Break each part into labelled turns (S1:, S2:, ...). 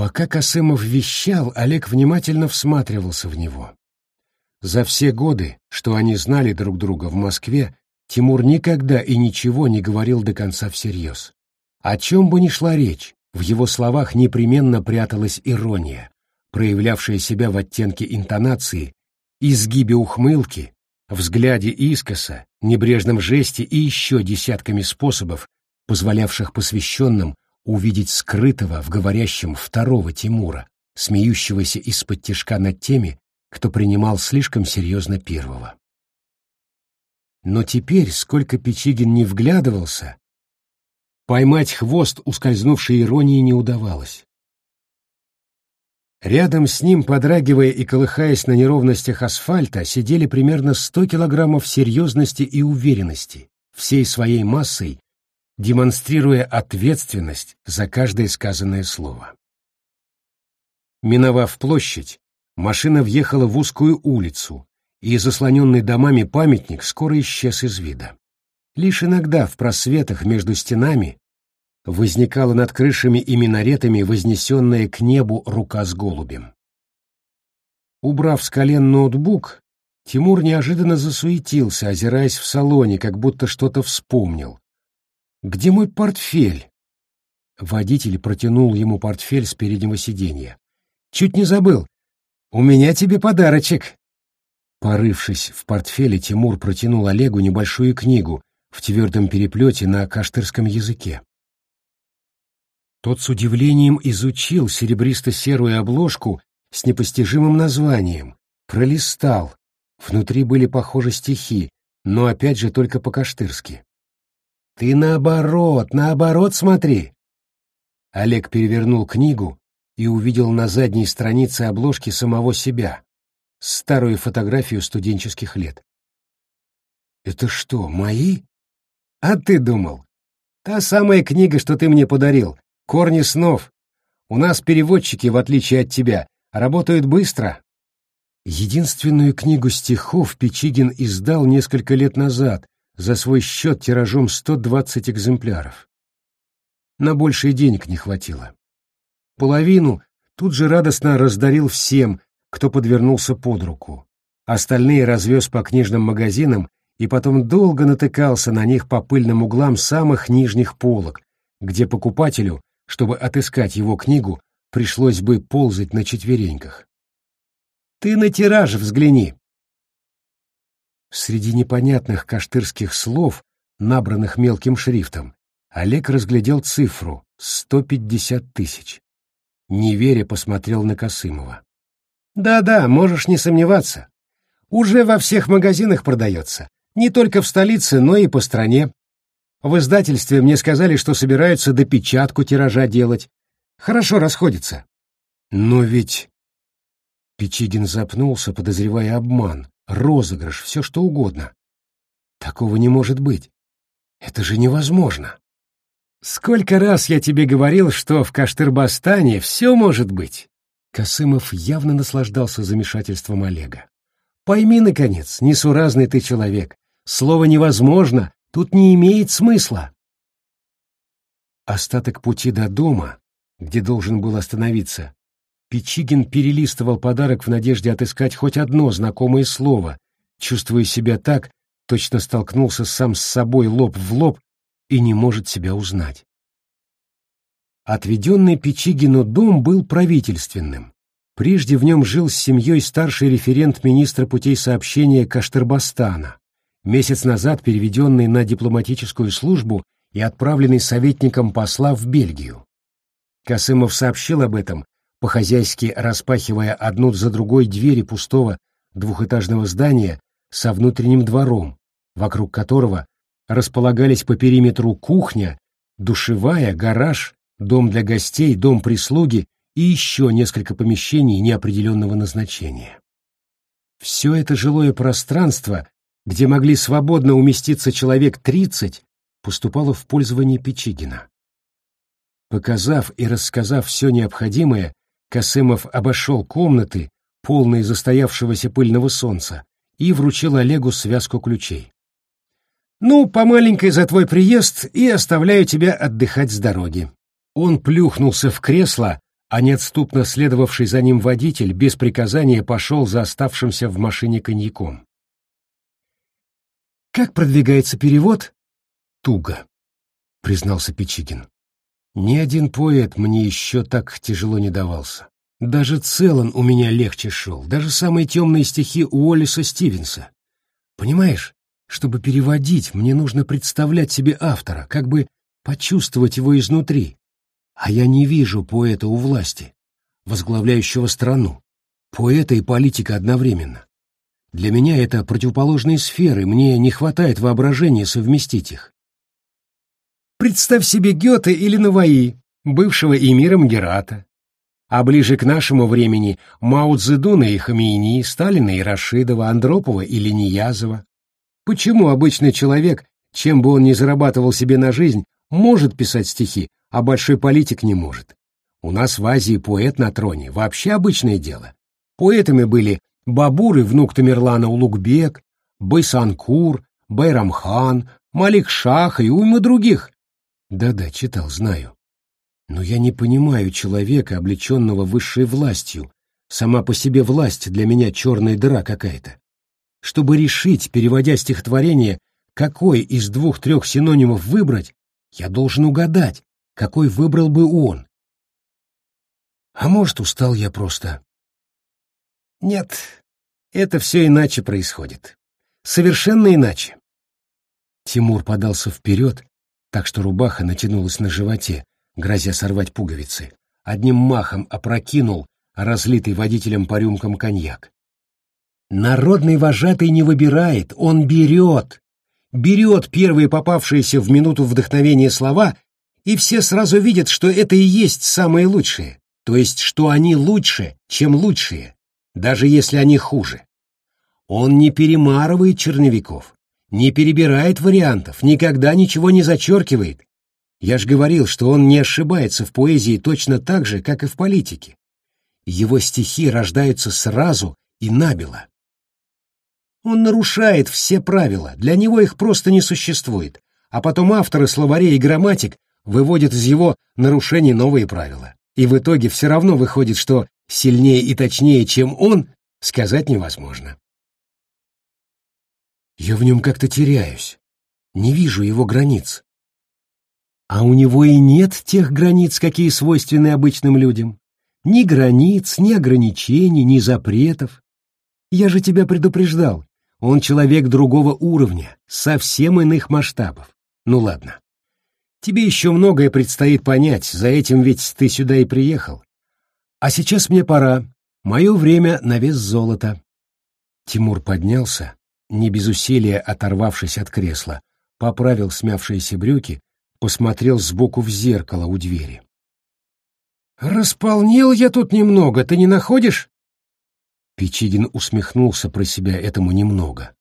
S1: Пока Косымов вещал, Олег внимательно всматривался в него. За все годы, что они знали друг друга в Москве, Тимур никогда и ничего не говорил до конца всерьез. О чем бы ни шла речь, в его словах непременно пряталась ирония, проявлявшая себя в оттенке интонации, изгибе ухмылки, взгляде искоса, небрежном жесте и еще десятками способов, позволявших посвященным увидеть скрытого в говорящем второго Тимура, смеющегося из-под тишка над теми, кто принимал слишком серьезно первого. Но теперь, сколько Печигин не вглядывался, поймать хвост ускользнувшей иронии не удавалось. Рядом с ним, подрагивая и колыхаясь на неровностях асфальта, сидели примерно сто килограммов серьезности и уверенности, всей своей массой, демонстрируя ответственность за каждое сказанное слово. Миновав площадь, Машина въехала в узкую улицу, и заслоненный домами памятник скоро исчез из вида. Лишь иногда в просветах между стенами возникала над крышами и минаретами вознесенная к небу рука с голубем. Убрав с колен ноутбук, Тимур неожиданно засуетился, озираясь в салоне, как будто что-то вспомнил. «Где мой портфель?» Водитель протянул ему портфель с переднего сиденья. «Чуть не забыл. «У меня тебе подарочек!» Порывшись в портфеле, Тимур протянул Олегу небольшую книгу в твердом переплете на каштырском языке. Тот с удивлением изучил серебристо-серую обложку с непостижимым названием, пролистал. Внутри были похожи стихи, но опять же только по-каштырски. «Ты наоборот, наоборот смотри!» Олег перевернул книгу, и увидел на задней странице обложки самого себя, старую фотографию студенческих лет. «Это что, мои?» «А ты думал? Та самая книга, что ты мне подарил, «Корни снов». У нас переводчики, в отличие от тебя, работают быстро». Единственную книгу стихов Печигин издал несколько лет назад за свой счет тиражом 120 экземпляров. На больший денег не хватило. Половину тут же радостно раздарил всем, кто подвернулся под руку. Остальные развез по книжным магазинам и потом долго натыкался на них по пыльным углам самых нижних полок, где покупателю, чтобы отыскать его книгу, пришлось бы ползать на четвереньках. «Ты на тираж взгляни!» Среди непонятных каштырских слов, набранных мелким шрифтом, Олег разглядел цифру — 150 тысяч неверя посмотрел на Косымова. «Да-да, можешь не сомневаться. Уже во всех магазинах продается. Не только в столице, но и по стране. В издательстве мне сказали, что собираются допечатку тиража делать. Хорошо расходится». «Но ведь...» Печигин запнулся, подозревая обман, розыгрыш, все что угодно. «Такого не может быть. Это же невозможно». Сколько раз я тебе говорил, что в Каштырбастане все может быть. Косымов явно наслаждался замешательством Олега. Пойми, наконец, несуразный ты человек. Слово «невозможно» тут не имеет смысла. Остаток пути до дома, где должен был остановиться, Печигин перелистывал подарок в надежде отыскать хоть одно знакомое слово, чувствуя себя так, точно столкнулся сам с собой лоб в лоб и не может себя узнать. Отведенный Печигину дом был правительственным. Прежде в нем жил с семьей старший референт министра путей сообщения Каштырбастана, месяц назад переведенный на дипломатическую службу и отправленный советником посла в Бельгию. Касымов сообщил об этом, по-хозяйски распахивая одну за другой двери пустого двухэтажного здания со внутренним двором, вокруг которого располагались по периметру кухня, душевая, гараж, дом для гостей, дом прислуги и еще несколько помещений неопределенного назначения. Все это жилое пространство, где могли свободно уместиться человек тридцать, поступало в пользование Печигина. Показав и рассказав все необходимое, Косымов обошел комнаты, полные застоявшегося пыльного солнца, и вручил Олегу связку ключей. «Ну, по маленькой за твой приезд и оставляю тебя отдыхать с дороги». Он плюхнулся в кресло, а неотступно следовавший за ним водитель без приказания пошел за оставшимся в машине коньяком. «Как продвигается перевод?» «Туго», — признался Печигин. «Ни один поэт мне еще так тяжело не давался. Даже Целан у меня легче шел, даже самые темные стихи Уоллиса Стивенса. Понимаешь, чтобы переводить, мне нужно представлять себе автора, как бы почувствовать его изнутри. А я не вижу поэта у власти, возглавляющего страну, поэта и политика одновременно. Для меня это противоположные сферы, мне не хватает воображения совместить их. Представь себе Гёте или Наваи, бывшего эмира Герата, а ближе к нашему времени Мао Цзэдуна и Хамейни, Сталина и Рашидова, Андропова или Ниязова. Почему обычный человек, чем бы он ни зарабатывал себе на жизнь, может писать стихи, а большой политик не может? У нас в Азии поэт на троне, вообще обычное дело. Поэтами были Бабур и внук Тамерлана Улугбек, Байсанкур, Байрамхан, Малик Шах и уйма других. Да-да, читал, знаю. Но я не понимаю человека, облеченного высшей властью. Сама по себе власть для меня черная дыра какая-то. Чтобы решить, переводя стихотворение, какой из двух-трех синонимов выбрать, я должен угадать, какой выбрал бы он. А может, устал я просто. Нет, это все иначе происходит. Совершенно иначе. Тимур подался вперед, так что рубаха натянулась на животе, грозя сорвать пуговицы, одним махом опрокинул разлитый водителем по рюмкам коньяк. Народный вожатый не выбирает, он берет. Берет первые попавшиеся в минуту вдохновения слова, и все сразу видят, что это и есть самые лучшие, то есть что они лучше, чем лучшие, даже если они хуже. Он не перемарывает черновиков, не перебирает вариантов, никогда ничего не зачеркивает, я ж говорил, что он не ошибается в поэзии точно так же, как и в политике. Его стихи рождаются сразу и набело. Он нарушает все правила, для него их просто не существует, а потом авторы словарей и грамматик выводят из его нарушений новые правила. И в итоге все равно выходит, что сильнее и точнее, чем он, сказать невозможно. Я в нем как-то теряюсь, не вижу его границ. А у него и нет тех границ, какие свойственны обычным людям. Ни границ, ни ограничений, ни запретов. Я же тебя предупреждал. Он человек другого уровня, совсем иных масштабов. Ну ладно. Тебе еще многое предстоит понять, за этим ведь ты сюда и приехал. А сейчас мне пора. Мое время на вес золота. Тимур поднялся, не без усилия оторвавшись от кресла, поправил смявшиеся брюки, посмотрел сбоку в зеркало у двери. «Располнел я тут немного, ты не находишь?» Печигин усмехнулся про себя этому немного.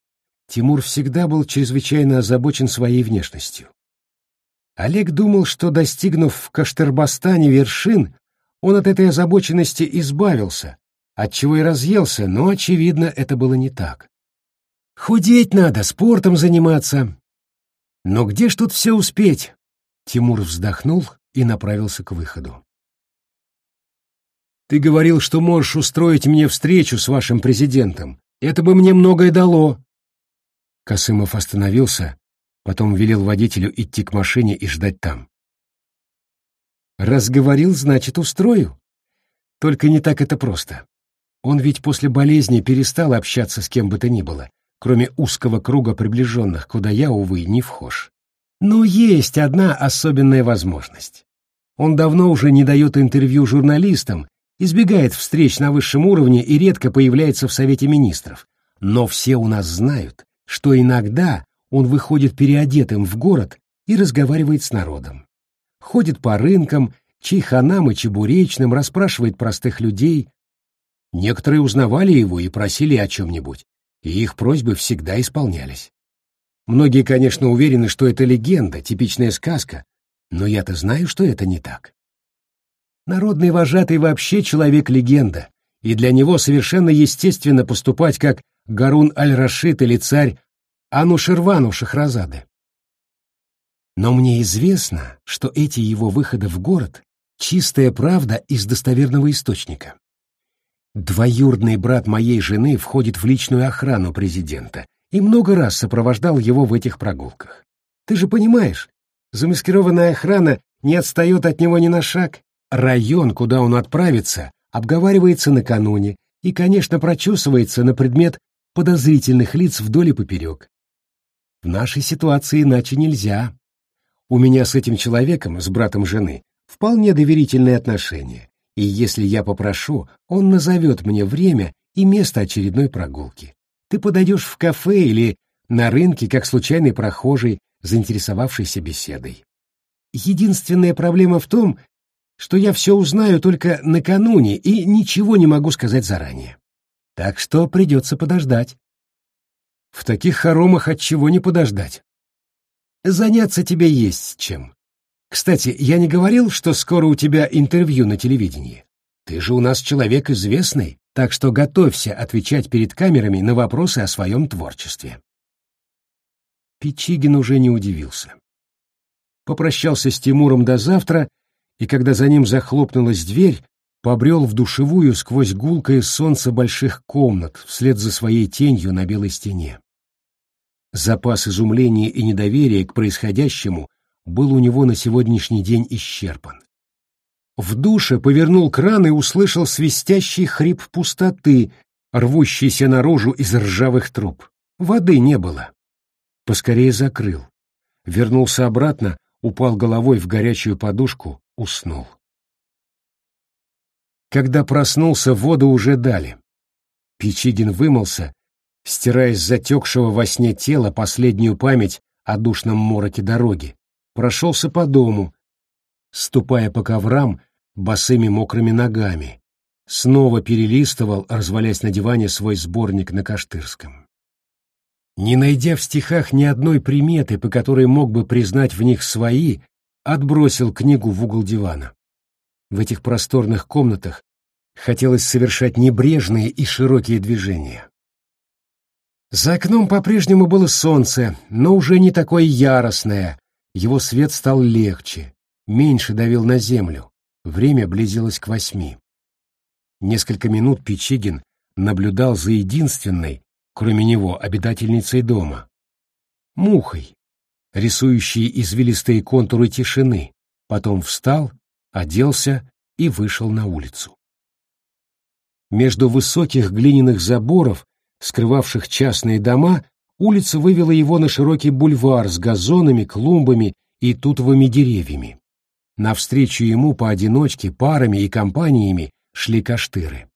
S1: Тимур всегда был чрезвычайно озабочен своей внешностью. Олег думал, что, достигнув в Каштербастане вершин, он от этой озабоченности избавился, отчего и разъелся, но, очевидно, это было не так. Худеть надо, спортом заниматься. Но где ж тут все успеть? Тимур вздохнул и направился к выходу. «Ты говорил, что можешь устроить мне встречу с вашим президентом. Это бы мне многое дало». Косымов остановился, потом велел водителю идти к машине и ждать там. «Раз говорил, значит, устрою. Только не так это просто. Он ведь после болезни перестал общаться с кем бы то ни было, кроме узкого круга приближенных, куда я, увы, не вхож. Но есть одна особенная возможность. Он давно уже не дает интервью журналистам, избегает встреч на высшем уровне и редко появляется в Совете министров. Но все у нас знают, что иногда он выходит переодетым в город и разговаривает с народом. Ходит по рынкам, чайханам и чебуречным, расспрашивает простых людей. Некоторые узнавали его и просили о чем-нибудь, и их просьбы всегда исполнялись. Многие, конечно, уверены, что это легенда, типичная сказка, но я-то знаю, что это не так. Народный вожатый вообще человек-легенда, и для него совершенно естественно поступать как Гарун аль-Рашид или царь Анушервану Шахразады. Но мне известно, что эти его выходы в город Чистая правда из достоверного источника. Двоюродный брат моей жены входит в личную охрану президента и много раз сопровождал его в этих прогулках. Ты же понимаешь, замаскированная охрана не отстает от него ни на шаг. Район, куда он отправится, обговаривается накануне и, конечно, прочесывается на предмет подозрительных лиц вдоль и поперек. В нашей ситуации иначе нельзя. У меня с этим человеком, с братом жены, вполне доверительные отношения, и если я попрошу, он назовет мне время и место очередной прогулки. Ты подойдешь в кафе или на рынке, как случайный прохожий, заинтересовавшийся беседой. Единственная проблема в том, что я все узнаю только накануне и ничего не могу сказать заранее. Так что придется подождать. В таких хоромах от чего не подождать? Заняться тебе есть чем. Кстати, я не говорил, что скоро у тебя интервью на телевидении. Ты же у нас человек известный, так что готовься отвечать перед камерами на вопросы о своем творчестве. Пичигин уже не удивился. Попрощался с Тимуром до завтра, и когда за ним захлопнулась дверь, побрел в душевую сквозь гулкое солнце больших комнат вслед за своей тенью на белой стене. Запас изумления и недоверия к происходящему был у него на сегодняшний день исчерпан. В душе повернул кран и услышал свистящий хрип пустоты, рвущийся наружу из ржавых труб. Воды не было. Поскорее закрыл. Вернулся обратно, упал головой в горячую подушку, уснул. Когда проснулся, воду уже дали. Пичигин вымылся, стирая с затекшего во сне тела последнюю память о душном мороке дороги, прошелся по дому, ступая по коврам босыми мокрыми ногами, снова перелистывал, развалясь на диване, свой сборник на Каштырском. Не найдя в стихах ни одной приметы, по которой мог бы признать в них свои, отбросил книгу в угол дивана. В этих просторных комнатах хотелось совершать небрежные и широкие движения. За окном по-прежнему было солнце, но уже не такое яростное, его свет стал легче, меньше давил на землю. Время близилось к восьми. Несколько минут Пичигин наблюдал за единственной, кроме него, обитательницей дома. Мухой, рисующей извилистые контуры тишины, потом встал, оделся и вышел на улицу. Между высоких глиняных заборов, скрывавших частные дома, улица вывела его на широкий бульвар с газонами, клумбами и тутовыми деревьями. Навстречу ему поодиночке, парами и компаниями шли каштыры.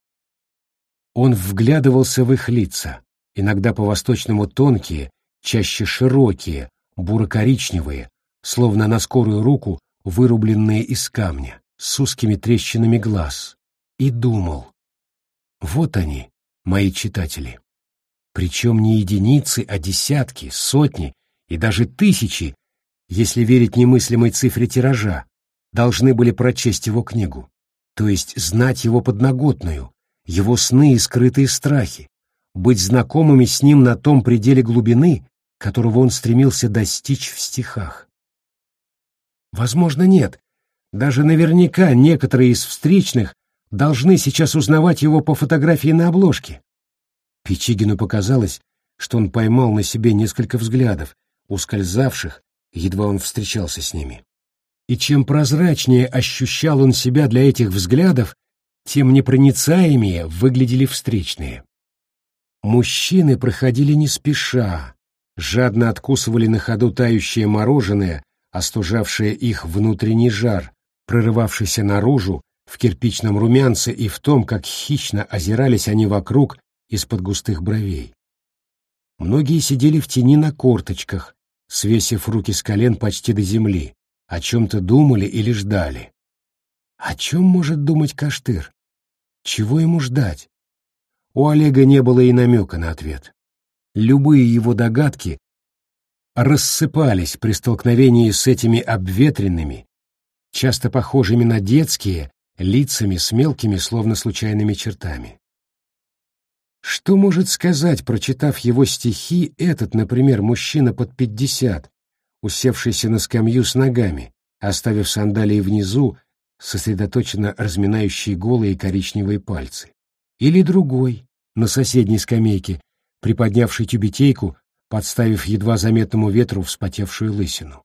S1: Он вглядывался в их лица, иногда по-восточному тонкие, чаще широкие, буро-коричневые, словно на скорую руку вырубленные из камня, с узкими трещинами глаз, и думал, вот они, мои читатели причем не единицы, а десятки, сотни и даже тысячи, если верить немыслимой цифре тиража, должны были прочесть его книгу, то есть знать его подноготную, его сны и скрытые страхи, быть знакомыми с ним на том пределе глубины, которого он стремился достичь в стихах. Возможно, нет. Даже наверняка некоторые из встречных должны сейчас узнавать его по фотографии на обложке. Пичигину показалось, что он поймал на себе несколько взглядов, ускользавших, едва он встречался с ними. И чем прозрачнее ощущал он себя для этих взглядов, тем непроницаемее выглядели встречные. Мужчины проходили не спеша, жадно откусывали на ходу тающее мороженое, остужавшее их внутренний жар, прорывавшийся наружу в кирпичном румянце и в том, как хищно озирались они вокруг из-под густых бровей. Многие сидели в тени на корточках, свесив руки с колен почти до земли, о чем-то думали или ждали. О чем может думать Каштыр? Чего ему ждать? У Олега не было и намека на ответ. Любые его догадки рассыпались при столкновении с этими обветренными, часто похожими на детские, лицами с мелкими, словно случайными чертами. Что может сказать, прочитав его стихи, этот, например, мужчина под пятьдесят, усевшийся на скамью с ногами, оставив сандалии внизу, сосредоточенно разминающий голые коричневые пальцы. Или другой, на соседней скамейке, приподнявший тюбетейку, подставив едва заметному ветру вспотевшую лысину.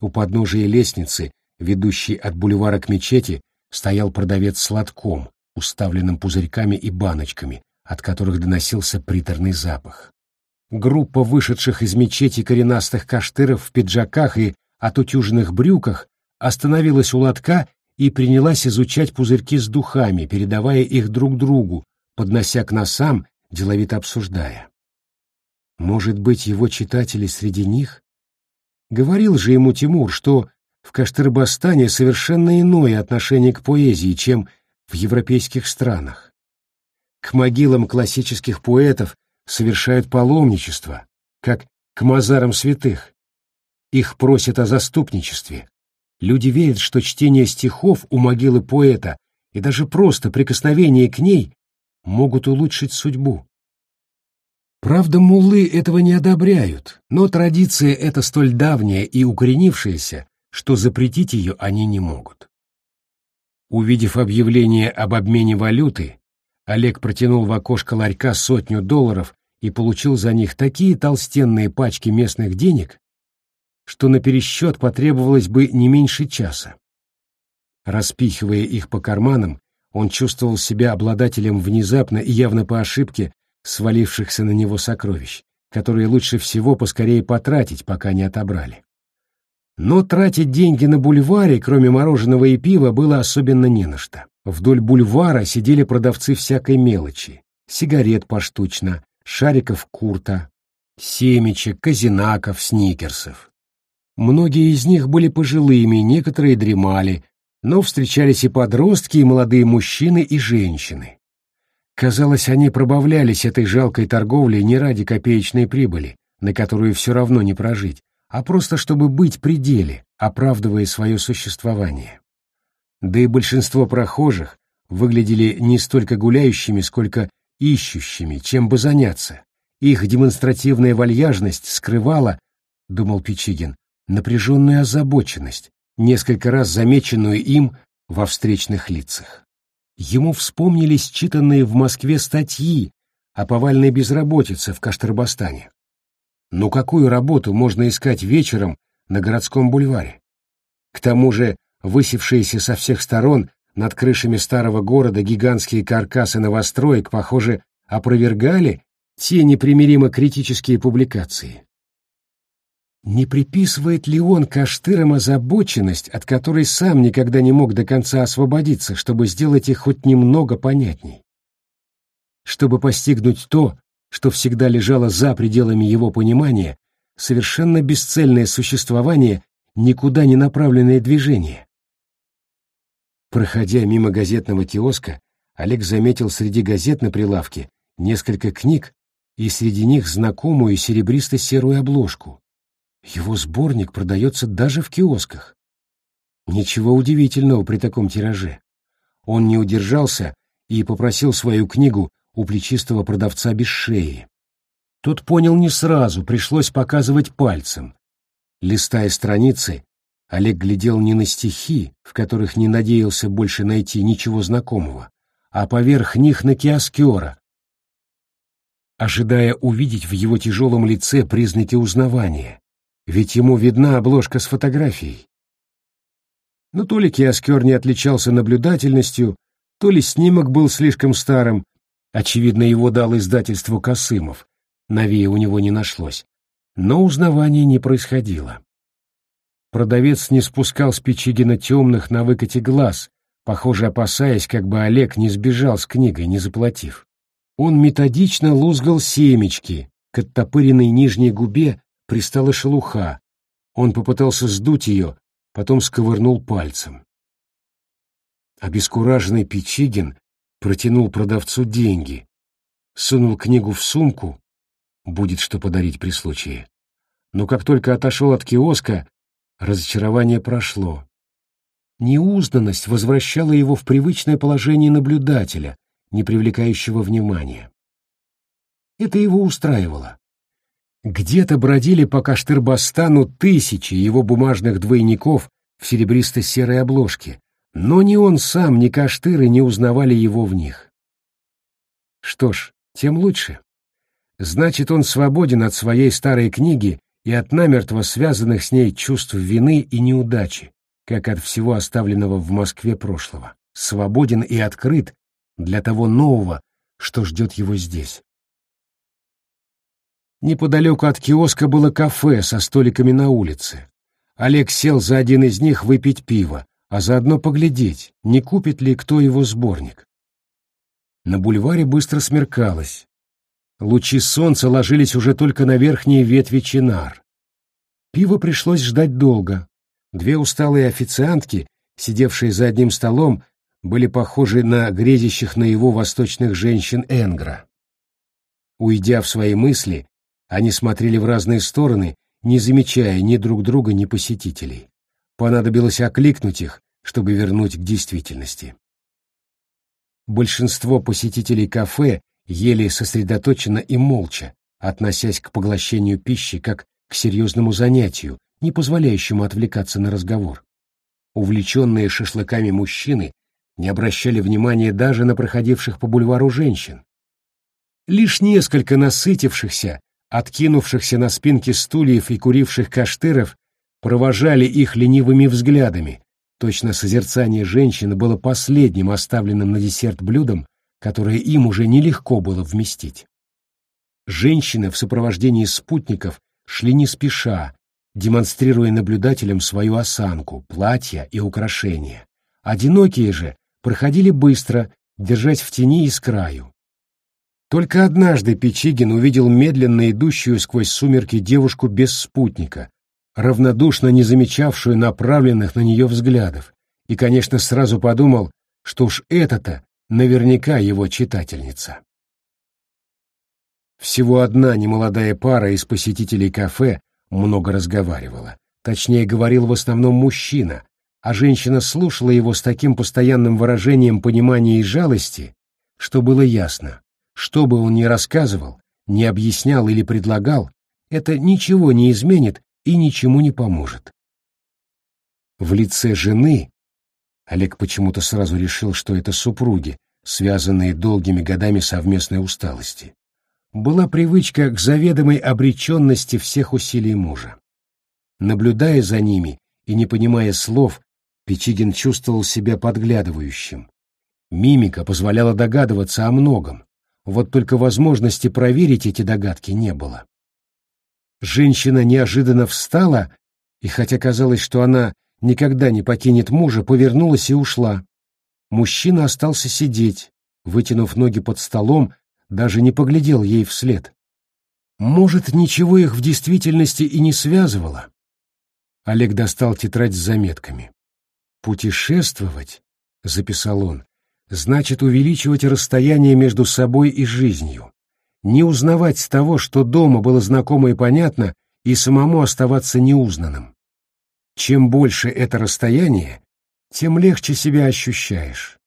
S1: У подножия лестницы, ведущей от бульвара к мечети, стоял продавец с лотком, уставленным пузырьками и баночками, от которых доносился приторный запах. Группа вышедших из мечети коренастых каштыров в пиджаках и отутюженных брюках остановилась у лотка и принялась изучать пузырьки с духами, передавая их друг другу, поднося к носам, деловито обсуждая. Может быть, его читатели среди них? Говорил же ему Тимур, что в Каштырбастане совершенно иное отношение к поэзии, чем в европейских странах. К могилам классических поэтов совершают паломничество, как к мазарам святых. Их просят о заступничестве. Люди верят, что чтение стихов у могилы поэта и даже просто прикосновение к ней могут улучшить судьбу. Правда, муллы этого не одобряют, но традиция эта столь давняя и укоренившаяся, что запретить ее они не могут. Увидев объявление об обмене валюты, Олег протянул в окошко ларька сотню долларов и получил за них такие толстенные пачки местных денег, что на пересчет потребовалось бы не меньше часа. Распихивая их по карманам, он чувствовал себя обладателем внезапно и явно по ошибке свалившихся на него сокровищ, которые лучше всего поскорее потратить, пока не отобрали. Но тратить деньги на бульваре, кроме мороженого и пива, было особенно не на что. Вдоль бульвара сидели продавцы всякой мелочи. Сигарет поштучно, шариков курта, семечек, казинаков, сникерсов. Многие из них были пожилыми, некоторые дремали, но встречались и подростки, и молодые мужчины, и женщины. Казалось, они пробавлялись этой жалкой торговлей не ради копеечной прибыли, на которую все равно не прожить, а просто чтобы быть при деле, оправдывая свое существование. Да и большинство прохожих выглядели не столько гуляющими, сколько ищущими, чем бы заняться. Их демонстративная вальяжность скрывала, — думал Пичигин, — напряженную озабоченность, несколько раз замеченную им во встречных лицах. Ему вспомнились читанные в Москве статьи о повальной безработице в Каштырбастане. Но какую работу можно искать вечером на городском бульваре? К тому же высевшиеся со всех сторон над крышами старого города гигантские каркасы новостроек, похоже, опровергали те непримиримо критические публикации. Не приписывает ли он Каштырам озабоченность, от которой сам никогда не мог до конца освободиться, чтобы сделать их хоть немного понятней? Чтобы постигнуть то, что всегда лежало за пределами его понимания, совершенно бесцельное существование, никуда не направленное движение. Проходя мимо газетного киоска, Олег заметил среди газет на прилавке несколько книг и среди них знакомую серебристо-серую обложку. Его сборник продается даже в киосках. Ничего удивительного при таком тираже. Он не удержался и попросил свою книгу у плечистого продавца без шеи. Тот понял не сразу, пришлось показывать пальцем. Листая страницы, Олег глядел не на стихи, в которых не надеялся больше найти ничего знакомого, а поверх них на киоскера, ожидая увидеть в его тяжелом лице признаки узнавания, ведь ему видна обложка с фотографией. Но то ли киоскер не отличался наблюдательностью, то ли снимок был слишком старым, очевидно, его дал издательство Косымов, новее у него не нашлось, но узнавания не происходило. Продавец не спускал с Печигина темных на выкате глаз, похоже, опасаясь, как бы Олег не сбежал с книгой, не заплатив. Он методично лузгал семечки, к оттопыренной нижней губе пристала шелуха. Он попытался сдуть ее, потом сковырнул пальцем. Обескураженный Печигин протянул продавцу деньги, сунул книгу в сумку, будет что подарить при случае. Но как только отошел от киоска, разочарование прошло. Неузнанность возвращала его в привычное положение наблюдателя, не привлекающего внимания. Это его устраивало. Где-то бродили по Каштырбастану тысячи его бумажных двойников в серебристо-серой обложке, Но ни он сам, ни Каштыры не узнавали его в них. Что ж, тем лучше. Значит, он свободен от своей старой книги и от намертво связанных с ней чувств вины и неудачи, как от всего оставленного в Москве прошлого. Свободен и открыт для того нового, что ждет его здесь. Неподалеку от киоска было кафе со столиками на улице. Олег сел за один из них выпить пиво, а заодно поглядеть, не купит ли кто его сборник. На бульваре быстро смеркалось. Лучи солнца ложились уже только на верхние ветви чинар. Пиво пришлось ждать долго. Две усталые официантки, сидевшие за одним столом, были похожи на грезящих на его восточных женщин Энгра. Уйдя в свои мысли, они смотрели в разные стороны, не замечая ни друг друга, ни посетителей. Понадобилось окликнуть их, чтобы вернуть к действительности. Большинство посетителей кафе ели сосредоточенно и молча, относясь к поглощению пищи как к серьезному занятию, не позволяющему отвлекаться на разговор. Увлеченные шашлыками мужчины не обращали внимания даже на проходивших по бульвару женщин. Лишь несколько насытившихся, откинувшихся на спинки стульев и куривших каштыров, провожали их ленивыми взглядами. Точно созерцание женщины было последним оставленным на десерт блюдом, которое им уже нелегко было вместить. Женщины в сопровождении спутников шли не спеша, демонстрируя наблюдателям свою осанку, платья и украшения. Одинокие же проходили быстро, держась в тени и с краю. Только однажды Печигин увидел медленно идущую сквозь сумерки девушку без спутника, равнодушно не замечавшую направленных на нее взглядов, и, конечно, сразу подумал, что уж это-то наверняка его читательница. Всего одна немолодая пара из посетителей кафе много разговаривала. Точнее, говорил в основном мужчина, а женщина слушала его с таким постоянным выражением понимания и жалости, что было ясно, что бы он ни рассказывал, не объяснял или предлагал, это ничего не изменит и ничему не поможет. В лице жены Олег почему-то сразу решил, что это супруги, связанные долгими годами совместной усталости. Была привычка к заведомой обреченности всех усилий мужа. Наблюдая за ними и не понимая слов, Печигин чувствовал себя подглядывающим. Мимика позволяла догадываться о многом, вот только возможности проверить эти догадки не было. Женщина неожиданно встала, и хотя казалось, что она никогда не покинет мужа, повернулась и ушла. Мужчина остался сидеть, вытянув ноги под столом, даже не поглядел ей вслед. Может, ничего их в действительности и не связывало? Олег достал тетрадь с заметками. «Путешествовать», — записал он, — «значит увеличивать расстояние между собой и жизнью, не узнавать того, что дома было знакомо и понятно, и самому оставаться неузнанным. Чем больше это расстояние, тем легче себя ощущаешь.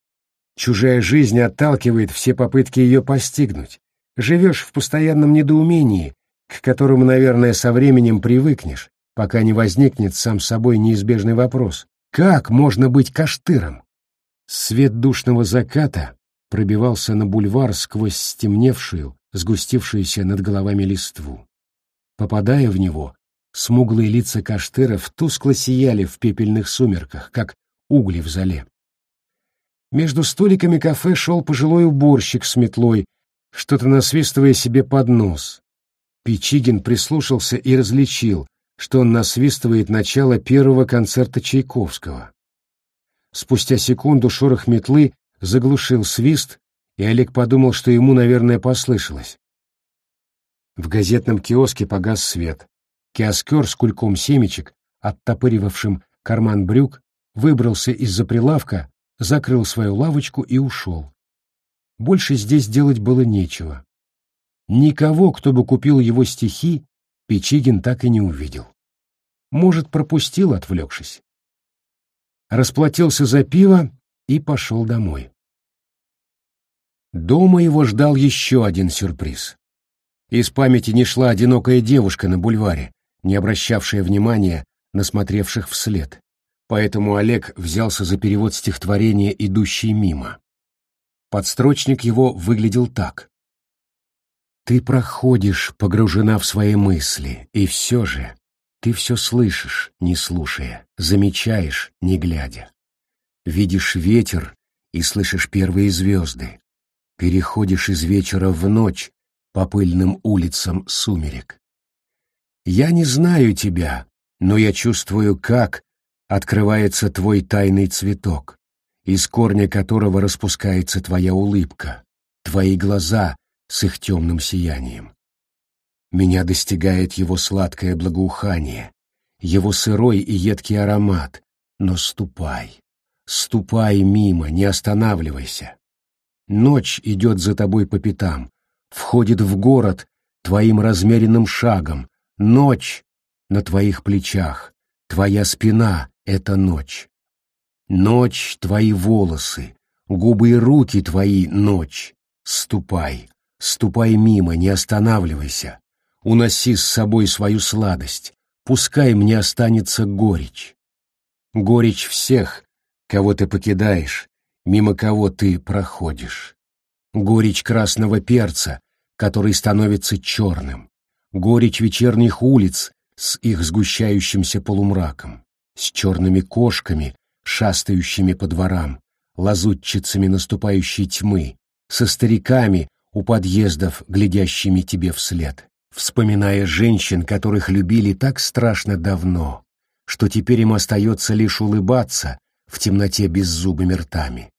S1: Чужая жизнь отталкивает все попытки ее постигнуть. Живешь в постоянном недоумении, к которому, наверное, со временем привыкнешь, пока не возникнет сам собой неизбежный вопрос. Как можно быть каштыром? Свет душного заката пробивался на бульвар сквозь стемневшую, сгустившуюся над головами листву. Попадая в него, смуглые лица каштыров тускло сияли в пепельных сумерках, как угли в зале. Между столиками кафе шел пожилой уборщик с метлой, что-то насвистывая себе под нос. Пичигин прислушался и различил, что он насвистывает начало первого концерта Чайковского. Спустя секунду шорох метлы заглушил свист, и Олег подумал, что ему, наверное, послышалось. В газетном киоске погас свет. Киоскер с кульком семечек, оттопыривавшим карман брюк, выбрался из-за прилавка, закрыл свою лавочку и ушел. Больше здесь делать было нечего. Никого, кто бы купил его стихи, Печигин так и не увидел. Может, пропустил, отвлекшись. Расплатился за пиво и пошел домой. Дома его ждал еще один сюрприз. Из памяти не шла одинокая девушка на бульваре, не обращавшая внимания на смотревших вслед. поэтому Олег взялся за перевод стихотворения «Идущий мимо». Подстрочник его выглядел так. «Ты проходишь, погружена в свои мысли, и все же ты все слышишь, не слушая, замечаешь, не глядя. Видишь ветер и слышишь первые звезды. Переходишь из вечера в ночь по пыльным улицам сумерек. Я не знаю тебя, но я чувствую, как открывается твой тайный цветок, из корня которого распускается твоя улыбка, твои глаза с их темным сиянием. Меня достигает его сладкое благоухание, его сырой и едкий аромат, но ступай, ступай мимо, не останавливайся. Ночь идет за тобой по пятам, входит в город твоим размеренным шагом, ночь на твоих плечах, твоя спина — это ночь. Ночь — твои волосы, губы и руки твои — ночь. Ступай, ступай мимо, не останавливайся. Уноси с собой свою сладость, пускай мне останется горечь. Горечь всех, кого ты покидаешь, мимо кого ты проходишь. Горечь красного перца, который становится черным. Горечь вечерних улиц с их сгущающимся полумраком с черными кошками, шастающими по дворам, лазутчицами наступающей тьмы, со стариками у подъездов, глядящими тебе вслед, вспоминая женщин, которых любили так страшно давно, что теперь им остается лишь улыбаться в темноте беззубыми ртами.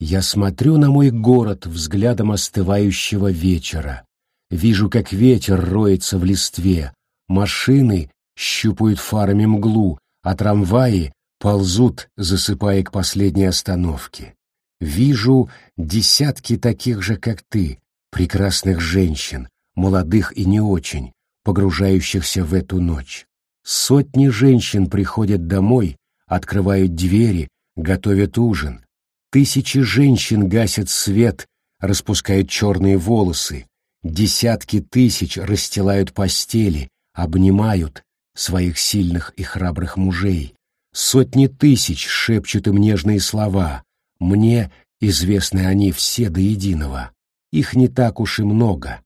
S1: Я смотрю на мой город взглядом остывающего вечера, вижу, как ветер роется в листве, машины щупают фарами мглу, а трамваи ползут, засыпая к последней остановке. Вижу десятки таких же, как ты, прекрасных женщин, молодых и не очень, погружающихся в эту ночь. Сотни женщин приходят домой, открывают двери, готовят ужин. Тысячи женщин гасят свет, распускают черные волосы. Десятки тысяч расстилают постели, обнимают, своих сильных и храбрых мужей. Сотни тысяч шепчут им нежные слова. Мне известны они все до единого. Их не так уж и много.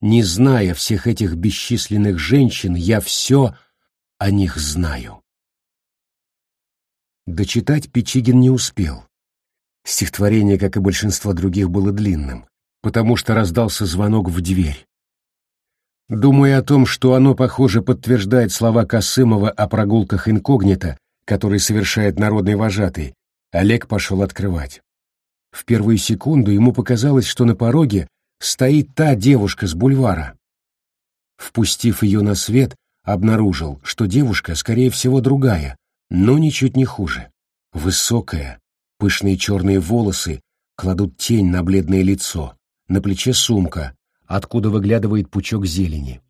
S1: Не зная всех этих бесчисленных женщин, я все о них знаю. Дочитать Печигин не успел. Стихотворение, как и большинство других, было длинным, потому что раздался звонок в дверь. Думая о том, что оно, похоже, подтверждает слова Косымова о прогулках инкогнито, которые совершает народный вожатый, Олег пошел открывать. В первую секунду ему показалось, что на пороге стоит та девушка с бульвара. Впустив ее на свет, обнаружил, что девушка, скорее всего, другая, но ничуть не хуже. Высокая, пышные черные волосы кладут тень на бледное лицо, на плече сумка, откуда выглядывает пучок зелени.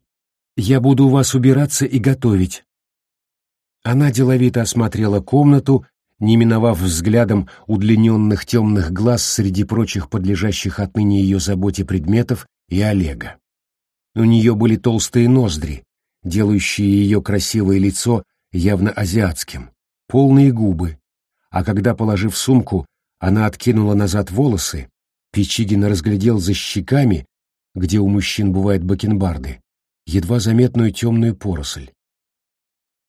S1: «Я буду у вас убираться и готовить». Она деловито осмотрела комнату, не миновав взглядом удлиненных темных глаз среди прочих подлежащих отныне ее заботе предметов и Олега. У нее были толстые ноздри, делающие ее красивое лицо явно азиатским, полные губы, а когда, положив сумку, она откинула назад волосы, Печигин разглядел за щеками где у мужчин бывают бакенбарды, едва заметную темную поросль.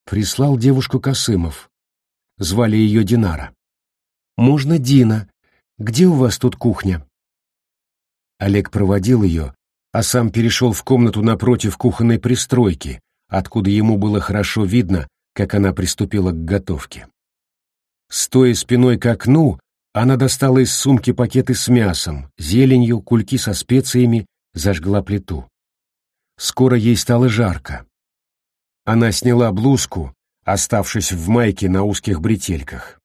S1: Прислал девушку Косымов. Звали ее Динара. «Можно Дина? Где у вас тут кухня?» Олег проводил ее, а сам перешел в комнату напротив кухонной пристройки, откуда ему было хорошо видно, как она приступила к готовке. Стоя спиной к окну, она достала из сумки пакеты с мясом, зеленью, кульки со специями зажгла плиту. Скоро ей стало жарко. Она сняла блузку, оставшись в майке на узких бретельках.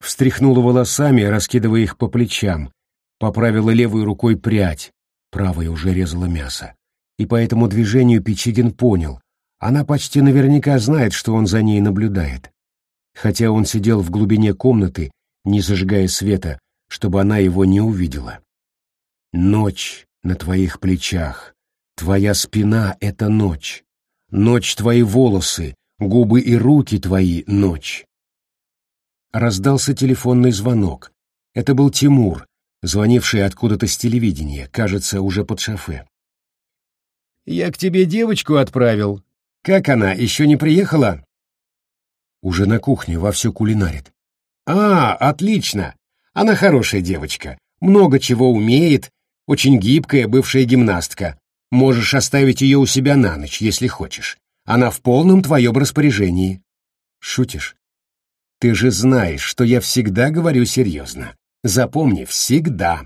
S1: Встряхнула волосами, раскидывая их по плечам, поправила левой рукой прядь, правая уже резала мясо. И по этому движению Печигин понял, она почти наверняка знает, что он за ней наблюдает. Хотя он сидел в глубине комнаты, не зажигая света, чтобы она его не увидела. Ночь на твоих плечах. Твоя спина — это ночь. Ночь твои волосы, губы и руки твои — ночь. Раздался телефонный звонок. Это был Тимур, звонивший откуда-то с телевидения, кажется, уже под шофе. «Я к тебе девочку отправил. Как она, еще не приехала?» Уже на кухне вовсю кулинарит. «А, отлично! Она хорошая девочка, много чего умеет, очень гибкая бывшая гимнастка. Можешь оставить ее у себя на ночь, если хочешь. Она в полном твоем распоряжении». «Шутишь?» «Ты же знаешь, что я всегда говорю серьезно. Запомни, всегда».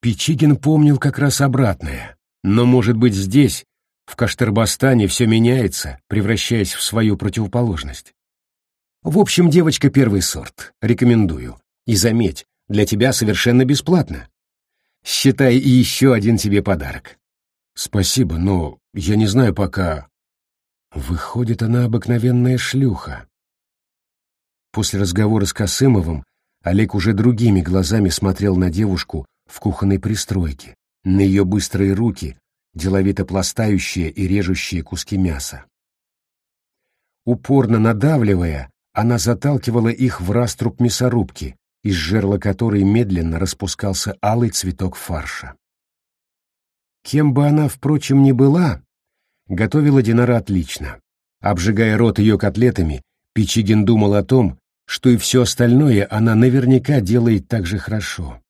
S1: Пичигин помнил как раз обратное. Но, может быть, здесь, в Каштырбастане, все меняется, превращаясь в свою противоположность. В общем, девочка первый сорт. Рекомендую. И заметь, для тебя совершенно бесплатно. Считай и еще один тебе подарок. Спасибо, но я не знаю пока... Выходит, она обыкновенная шлюха. После разговора с Косымовым Олег уже другими глазами смотрел на девушку в кухонной пристройке, на ее быстрые руки, деловито пластающие и режущие куски мяса. Упорно надавливая, она заталкивала их в раструб мясорубки, из жерла которой медленно распускался алый цветок фарша. Кем бы она, впрочем, ни была, готовила Динара отлично. Обжигая рот ее котлетами, Пичигин думал о том, что и все остальное она наверняка делает так же хорошо.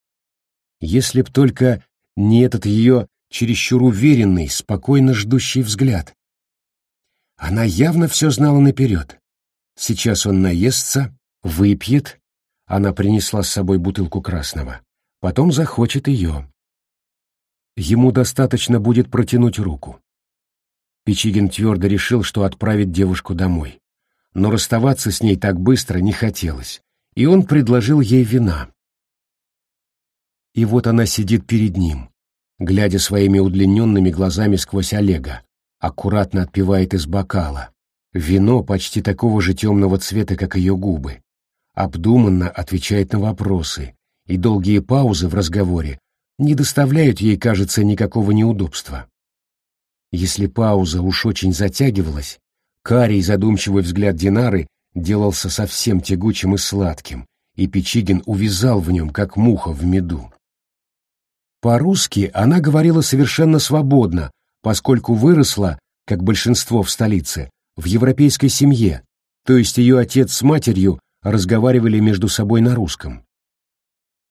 S1: Если б только не этот ее чересчур уверенный, спокойно ждущий взгляд. Она явно все знала наперед. Сейчас он наестся, выпьет, она принесла с собой бутылку красного, потом захочет ее. Ему достаточно будет протянуть руку. Пичигин твердо решил, что отправит девушку домой. Но расставаться с ней так быстро не хотелось, и он предложил ей вина. И вот она сидит перед ним, глядя своими удлиненными глазами сквозь Олега, аккуратно отпивает из бокала. Вино почти такого же темного цвета, как ее губы. Обдуманно отвечает на вопросы, и долгие паузы в разговоре не доставляют ей, кажется, никакого неудобства. Если пауза уж очень затягивалась, карий задумчивый взгляд Динары делался совсем тягучим и сладким, и Печигин увязал в нем, как муха в меду. По-русски она говорила совершенно свободно, поскольку выросла, как большинство в столице, в европейской семье, то есть ее отец с матерью разговаривали между собой на русском.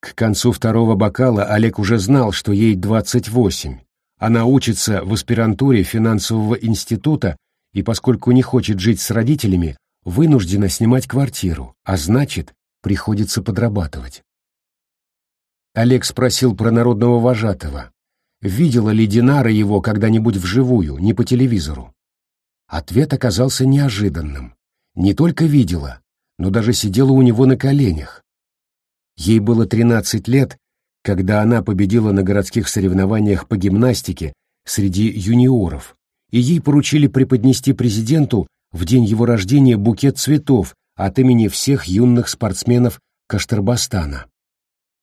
S1: К концу второго бокала Олег уже знал, что ей 28, она учится в аспирантуре финансового института и, поскольку не хочет жить с родителями, вынуждена снимать квартиру, а значит, приходится подрабатывать. Олег спросил про народного вожатого. Видела ли Динара его когда-нибудь вживую, не по телевизору? Ответ оказался неожиданным. Не только видела, но даже сидела у него на коленях. Ей было 13 лет, когда она победила на городских соревнованиях по гимнастике среди юниоров, и ей поручили преподнести президенту в день его рождения букет цветов от имени всех юных спортсменов Каштырбастана.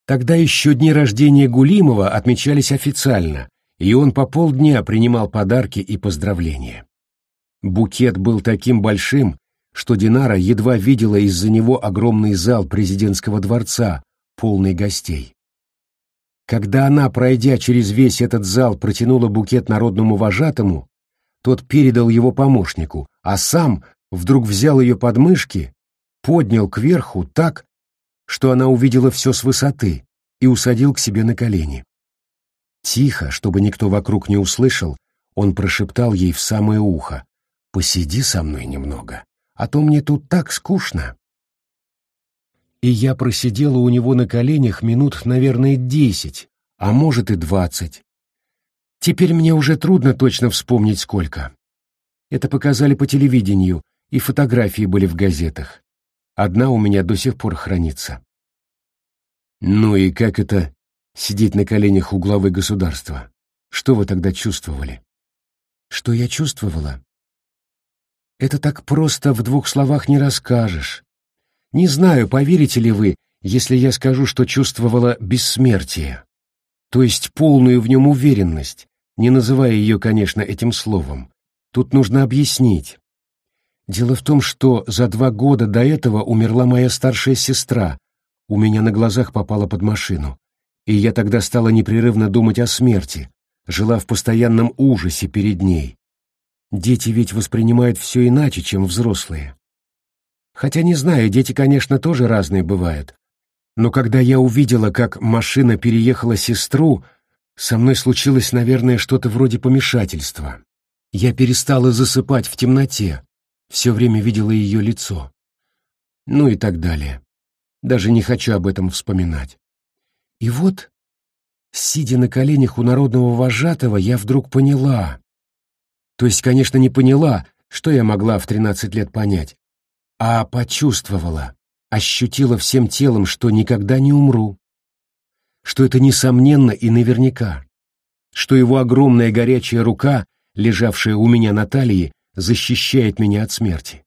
S1: Тогда еще дни рождения Гулимова отмечались официально, и он по полдня принимал подарки и поздравления. Букет был таким большим, что Динара едва видела из-за него огромный зал президентского дворца, полный гостей. Когда она, пройдя через весь этот зал, протянула букет народному вожатому, тот передал его помощнику, а сам вдруг взял ее под мышки, поднял кверху так, что она увидела все с высоты, и усадил к себе на колени. Тихо, чтобы никто вокруг не услышал, он прошептал ей в самое ухо, «Посиди со мной немного, а то мне тут так скучно» и я просидела у него на коленях минут, наверное, десять, а может и двадцать. Теперь мне уже трудно точно вспомнить сколько. Это показали по телевидению, и фотографии были в газетах. Одна у меня до сих пор хранится. Ну и как это сидеть на коленях у главы государства? Что вы тогда чувствовали? Что я чувствовала? Это так просто в двух словах не расскажешь. Не знаю, поверите ли вы, если я скажу, что чувствовала бессмертие, то есть полную в нем уверенность, не называя ее, конечно, этим словом. Тут нужно объяснить. Дело в том, что за два года до этого умерла моя старшая сестра, у меня на глазах попала под машину, и я тогда стала непрерывно думать о смерти, жила в постоянном ужасе перед ней. Дети ведь воспринимают все иначе, чем взрослые. Хотя не знаю, дети, конечно, тоже разные бывают. Но когда я увидела, как машина переехала сестру, со мной случилось, наверное, что-то вроде помешательства. Я перестала засыпать в темноте, все время видела ее лицо. Ну и так далее. Даже не хочу об этом вспоминать. И вот, сидя на коленях у народного вожатого, я вдруг поняла. То есть, конечно, не поняла, что я могла в тринадцать лет понять, а почувствовала, ощутила всем телом, что никогда не умру, что это несомненно и наверняка, что его огромная горячая рука, лежавшая у меня на талии, защищает меня от смерти.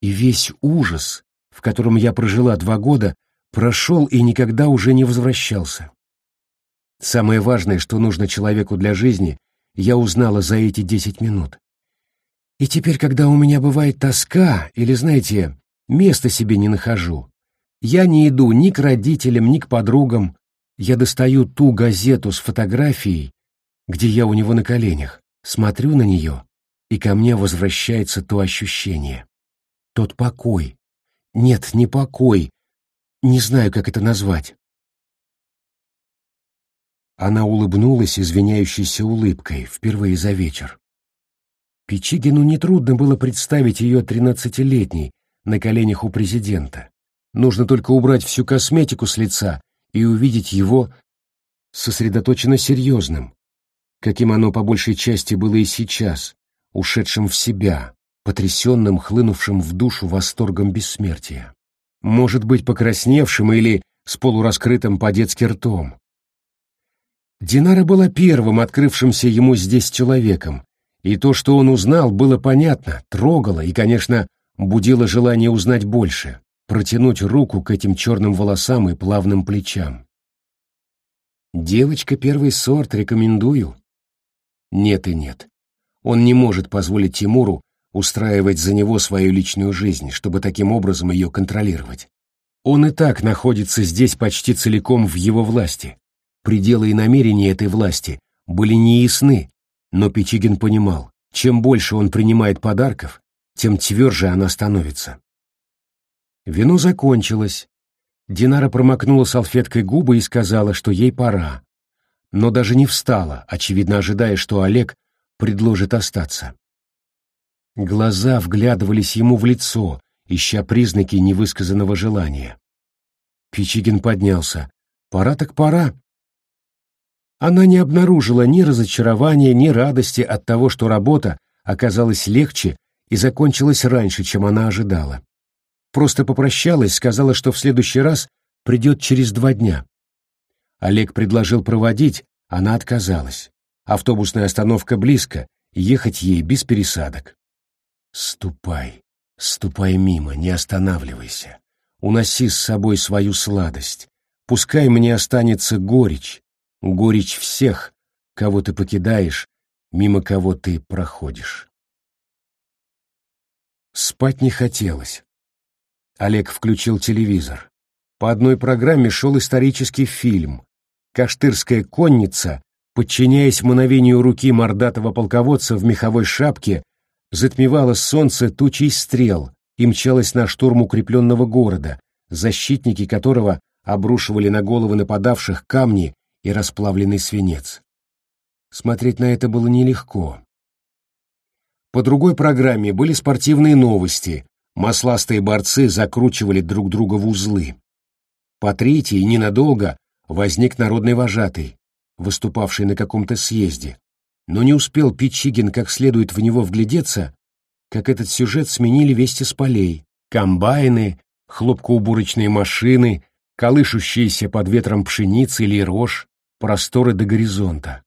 S1: И весь ужас, в котором я прожила два года, прошел и никогда уже не возвращался. Самое важное, что нужно человеку для жизни, я узнала за эти десять минут. И теперь, когда у меня бывает тоска или, знаете, места себе не нахожу, я не иду ни к родителям, ни к подругам, я достаю ту газету с фотографией, где я у него на коленях, смотрю на нее, и ко мне возвращается то ощущение, тот покой. Нет, не покой, не знаю, как это назвать. Она улыбнулась извиняющейся улыбкой впервые за вечер. Печигину нетрудно было представить ее тринадцатилетней на коленях у президента. Нужно только убрать всю косметику с лица и увидеть его сосредоточенно серьезным, каким оно по большей части было и сейчас, ушедшим в себя, потрясенным, хлынувшим в душу восторгом бессмертия. Может быть, покрасневшим или с полураскрытым по-детски ртом. Динара была первым открывшимся ему здесь человеком, и то, что он узнал, было понятно, трогало и, конечно, будило желание узнать больше, протянуть руку к этим черным волосам и плавным плечам. «Девочка первый сорт, рекомендую». Нет и нет. Он не может позволить Тимуру устраивать за него свою личную жизнь, чтобы таким образом ее контролировать. Он и так находится здесь почти целиком в его власти. Пределы и намерения этой власти были неясны, но Печигин понимал, чем больше он принимает подарков, тем тверже она становится. Вино закончилось. Динара промокнула салфеткой губы и сказала, что ей пора. Но даже не встала, очевидно ожидая, что Олег предложит остаться. Глаза вглядывались ему в лицо, ища признаки невысказанного желания. Пичигин поднялся. «Пора так пора». Она не обнаружила ни разочарования, ни радости от того, что работа оказалась легче и закончилась раньше, чем она ожидала. Просто попрощалась, сказала, что в следующий раз придет через два дня. Олег предложил проводить, она отказалась. Автобусная остановка близко, ехать ей без пересадок. Ступай, ступай мимо, не останавливайся. Уноси с собой свою сладость. Пускай мне останется горечь, горечь всех, кого ты покидаешь, мимо кого ты проходишь. Спать не хотелось. Олег включил телевизор. По одной программе шел исторический фильм. Каштырская конница, подчиняясь мановению руки мордатого полководца в меховой шапке, затмевала солнце тучей стрел и мчалась на штурм укрепленного города, защитники которого обрушивали на головы нападавших камни и расплавленный свинец. Смотреть на это было нелегко. По другой программе были спортивные новости, Масластые борцы закручивали друг друга в узлы. По третьей, ненадолго, возник народный вожатый, выступавший на каком-то съезде. Но не успел Пичигин как следует в него вглядеться, как этот сюжет сменили вести с полей. Комбайны, хлопкоуборочные машины, колышущиеся под ветром пшеницы или рожь, просторы до горизонта.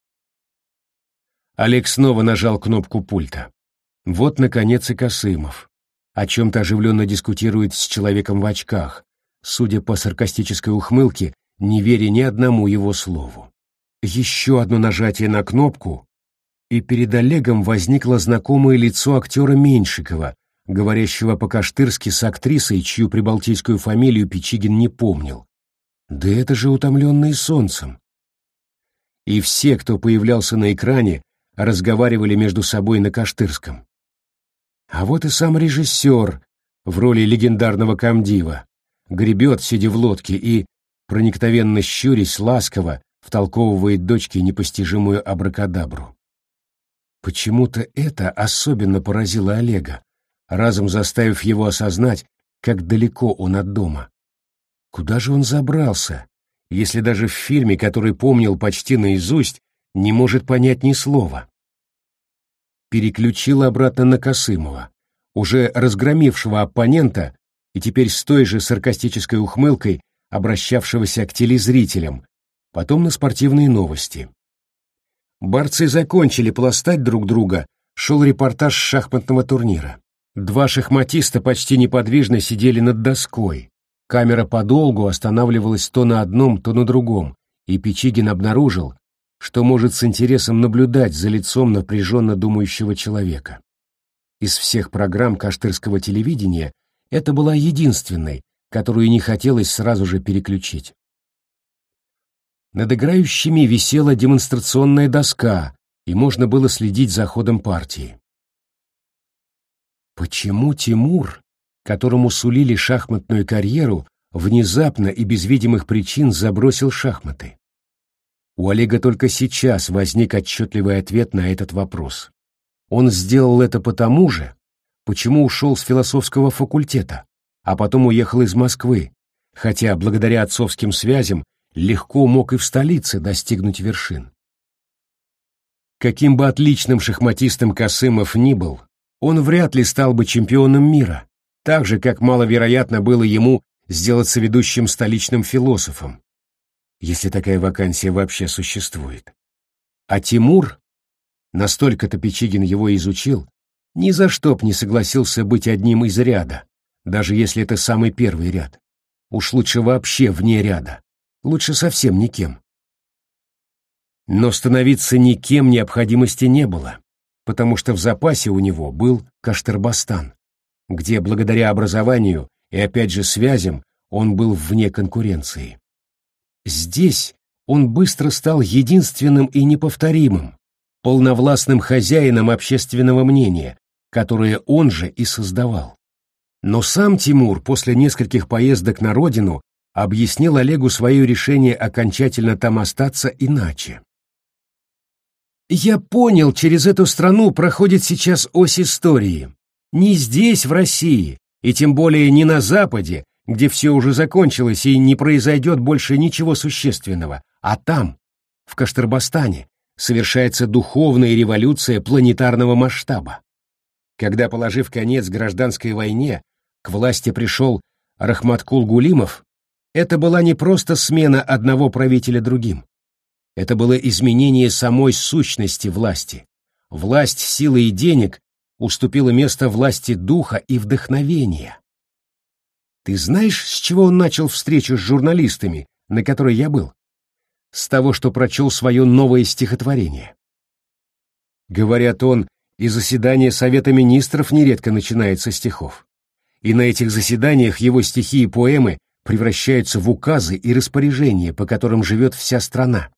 S1: Олег снова нажал кнопку пульта. Вот, наконец, и Косымов о чем-то оживленно дискутирует с человеком в очках, судя по саркастической ухмылке, не веря ни одному его слову. Еще одно нажатие на кнопку, и перед Олегом возникло знакомое лицо актера Меньшикова, говорящего по-каштырски с актрисой, чью прибалтийскую фамилию Пичигин не помнил. Да это же утомленные солнцем. И все, кто появлялся на экране, разговаривали между собой на каштырском. А вот и сам режиссер в роли легендарного комдива гребет, сидя в лодке, и, проникновенно щурясь ласково, втолковывает дочке непостижимую абракадабру. Почему-то это особенно поразило Олега, разом заставив его осознать, как далеко он от дома. Куда же он забрался, если даже в фильме, который помнил почти наизусть, не может понять ни слова? Переключил обратно на Косымова, уже разгромившего оппонента и теперь с той же саркастической ухмылкой обращавшегося к телезрителям, потом на спортивные новости. Борцы закончили пластать друг друга, шел репортаж шахматного турнира. Два шахматиста почти неподвижно сидели над доской. Камера подолгу останавливалась то на одном, то на другом, и Печигин обнаружил, что может с интересом наблюдать за лицом напряженно думающего человека. Из всех программ каштырского телевидения это была единственной, которую не хотелось сразу же переключить. Над играющими висела демонстрационная доска, и можно было следить за ходом партии. Почему Тимур, которому сулили шахматную карьеру, внезапно и без видимых причин забросил шахматы? У Олега только сейчас возник отчетливый ответ на этот вопрос. Он сделал это потому же, почему ушел с философского факультета, а потом уехал из Москвы, хотя благодаря отцовским связям легко мог и в столице достигнуть вершин. Каким бы отличным шахматистом Касымов ни был, он вряд ли стал бы чемпионом мира, так же, как маловероятно было ему сделаться ведущим столичным философом, если такая вакансия вообще существует. А Тимур, настолько-то Печигин его изучил, ни за что б не согласился быть одним из ряда, даже если это самый первый ряд. Уж лучше вообще вне ряда лучше совсем никем. Но становиться никем необходимости не было, потому что в запасе у него был Каштырбастан, где благодаря образованию и опять же связям он был вне конкуренции. Здесь он быстро стал единственным и неповторимым, полновластным хозяином общественного мнения, которое он же и создавал. Но сам Тимур после нескольких поездок на родину объяснил Олегу свое решение окончательно там остаться иначе. «Я понял, через эту страну проходит сейчас ось истории. Не здесь, в России, и тем более не на Западе, где все уже закончилось и не произойдет больше ничего существенного, а там, в Каштырбастане, совершается духовная революция планетарного масштаба. Когда, положив конец гражданской войне, к власти пришел Рахматкул Гулимов, это была не просто смена одного правителя другим. Это было изменение самой сущности власти. Власть силы и денег уступила место власти духа и вдохновения. Ты знаешь, с чего он начал встречу с журналистами, на которой я был? С того, что прочел свое новое стихотворение. Говорят, он и заседание Совета Министров нередко начинает со стихов. И на этих заседаниях его стихи и поэмы превращаются в указы и распоряжения, по которым живет вся страна.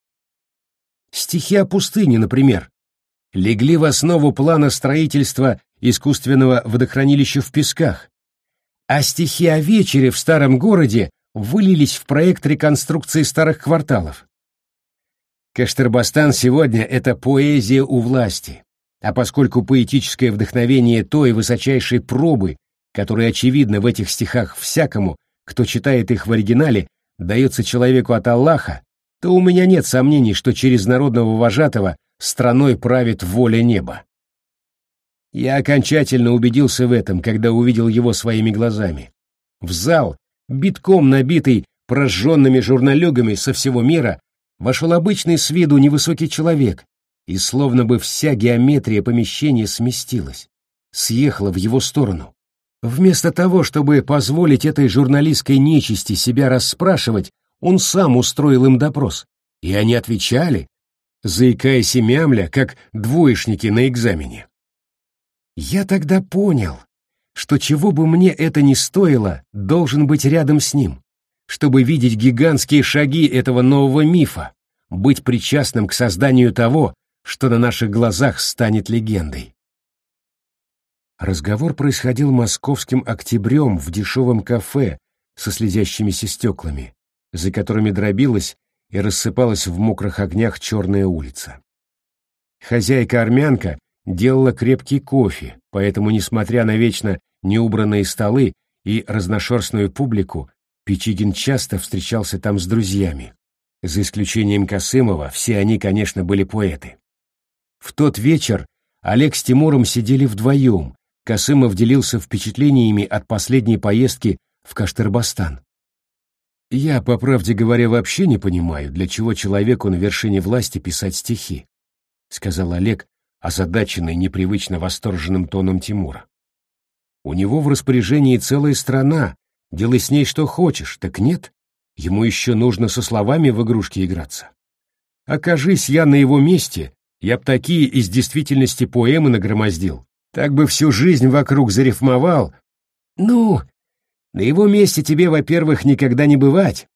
S1: Стихи о пустыне, например, легли в основу плана строительства искусственного водохранилища в Песках, а стихи о вечере в старом городе вылились в проект реконструкции старых кварталов. Каштербастан сегодня — это поэзия у власти, а поскольку поэтическое вдохновение той высочайшей пробы, которая очевидна в этих стихах всякому, кто читает их в оригинале, дается человеку от Аллаха, то у меня нет сомнений, что через народного вожатого страной правит воля неба. Я окончательно убедился в этом, когда увидел его своими глазами. В зал, битком набитый прожженными журналюгами со всего мира, вошел обычный с виду невысокий человек, и словно бы вся геометрия помещения сместилась, съехала в его сторону. Вместо того, чтобы позволить этой журналистской нечисти себя расспрашивать, он сам устроил им допрос. И они отвечали, заикаясь и мямля, как двоечники на экзамене. Я тогда понял, что чего бы мне это ни стоило, должен быть рядом с ним, чтобы видеть гигантские шаги этого нового мифа, быть причастным к созданию того, что на наших глазах станет легендой. Разговор происходил московским октябрем в дешевом кафе со слезящимися стеклами, за которыми дробилась и рассыпалась в мокрых огнях черная улица. Хозяйка-армянка делала крепкий кофе, поэтому, несмотря на вечно неубранные столы и разношерстную публику, Печигин часто встречался там с друзьями. За исключением Косымова, все они, конечно, были поэты. В тот вечер Олег с Тимуром сидели вдвоем, Косымов делился впечатлениями от последней поездки в Каштырбастан. «Я, по правде говоря, вообще не понимаю, для чего человеку на вершине власти писать стихи», — сказал Олег, озадаченный непривычно восторженным тоном Тимура. «У него в распоряжении целая страна, делай с ней что хочешь, так нет, ему еще нужно со словами в игрушки играться. Окажись я на его месте, я б такие из действительности поэмы нагромоздил, так бы всю жизнь вокруг зарифмовал. Ну, на его месте тебе, во-первых, никогда не бывать,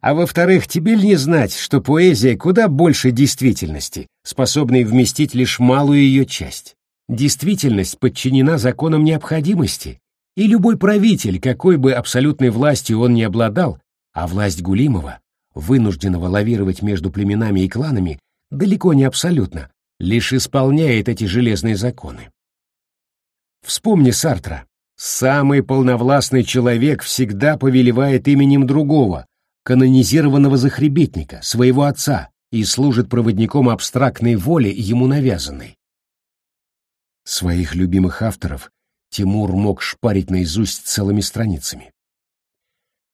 S1: а во-вторых, тебе ли не знать, что поэзия куда больше действительности, способной вместить лишь малую ее часть? Действительность подчинена законам необходимости, и любой правитель, какой бы абсолютной властью он ни обладал, а власть Гулимова, вынужденного лавировать между племенами и кланами, далеко не абсолютно, лишь исполняет эти железные законы. Вспомни Сартра. Самый полновластный человек всегда повелевает именем другого, канонизированного захребетника, своего отца, и служит проводником абстрактной воли, ему навязанной. Своих любимых авторов Тимур мог шпарить наизусть целыми страницами.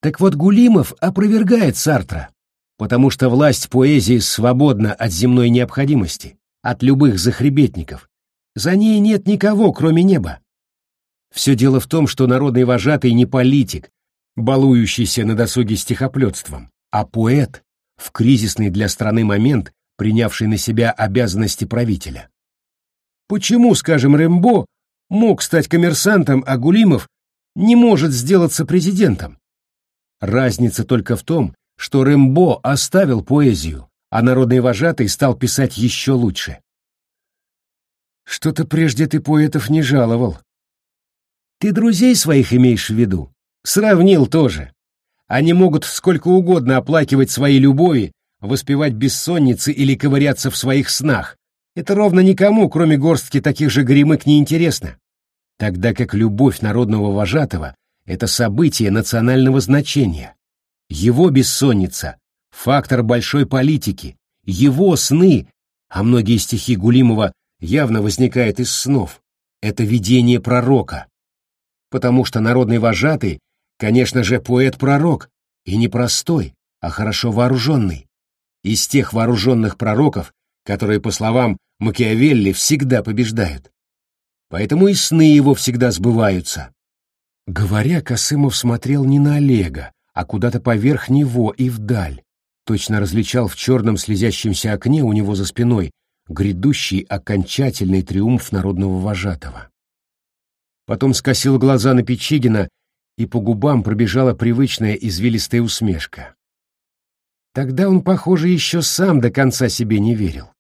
S1: Так вот Гулимов опровергает Сартра, потому что власть поэзии свободна от земной необходимости, от любых захребетников. За ней нет никого, кроме неба. Все дело в том, что народный вожатый не политик, балующийся на досуге стихоплетством, а поэт, в кризисный для страны момент, принявший на себя обязанности правителя. Почему, скажем, Рэмбо мог стать коммерсантом, а Гулимов не может сделаться президентом? Разница только в том, что Рэмбо оставил поэзию, а народный вожатый стал писать еще лучше. Что-то прежде ты поэтов не жаловал. Ты друзей своих имеешь в виду? Сравнил тоже. Они могут сколько угодно оплакивать свои любови, воспевать бессонницы или ковыряться в своих снах. Это ровно никому, кроме горстки таких же гремык, не интересно. Тогда как любовь народного вожатого — это событие национального значения. Его бессонница — фактор большой политики, его сны, а многие стихи Гулимова явно возникают из снов, это видение пророка. Потому что народный вожатый Конечно же, поэт-пророк, и не простой, а хорошо вооруженный. Из тех вооруженных пророков, которые, по словам Макиавелли, всегда побеждают. Поэтому и сны его всегда сбываются. Говоря, Косымов смотрел не на Олега, а куда-то поверх него и вдаль. Точно различал в черном слезящемся окне у него за спиной грядущий окончательный триумф народного вожатого. Потом скосил глаза на Печигина и по губам пробежала привычная извилистая усмешка. Тогда он, похоже, еще сам до конца себе не верил.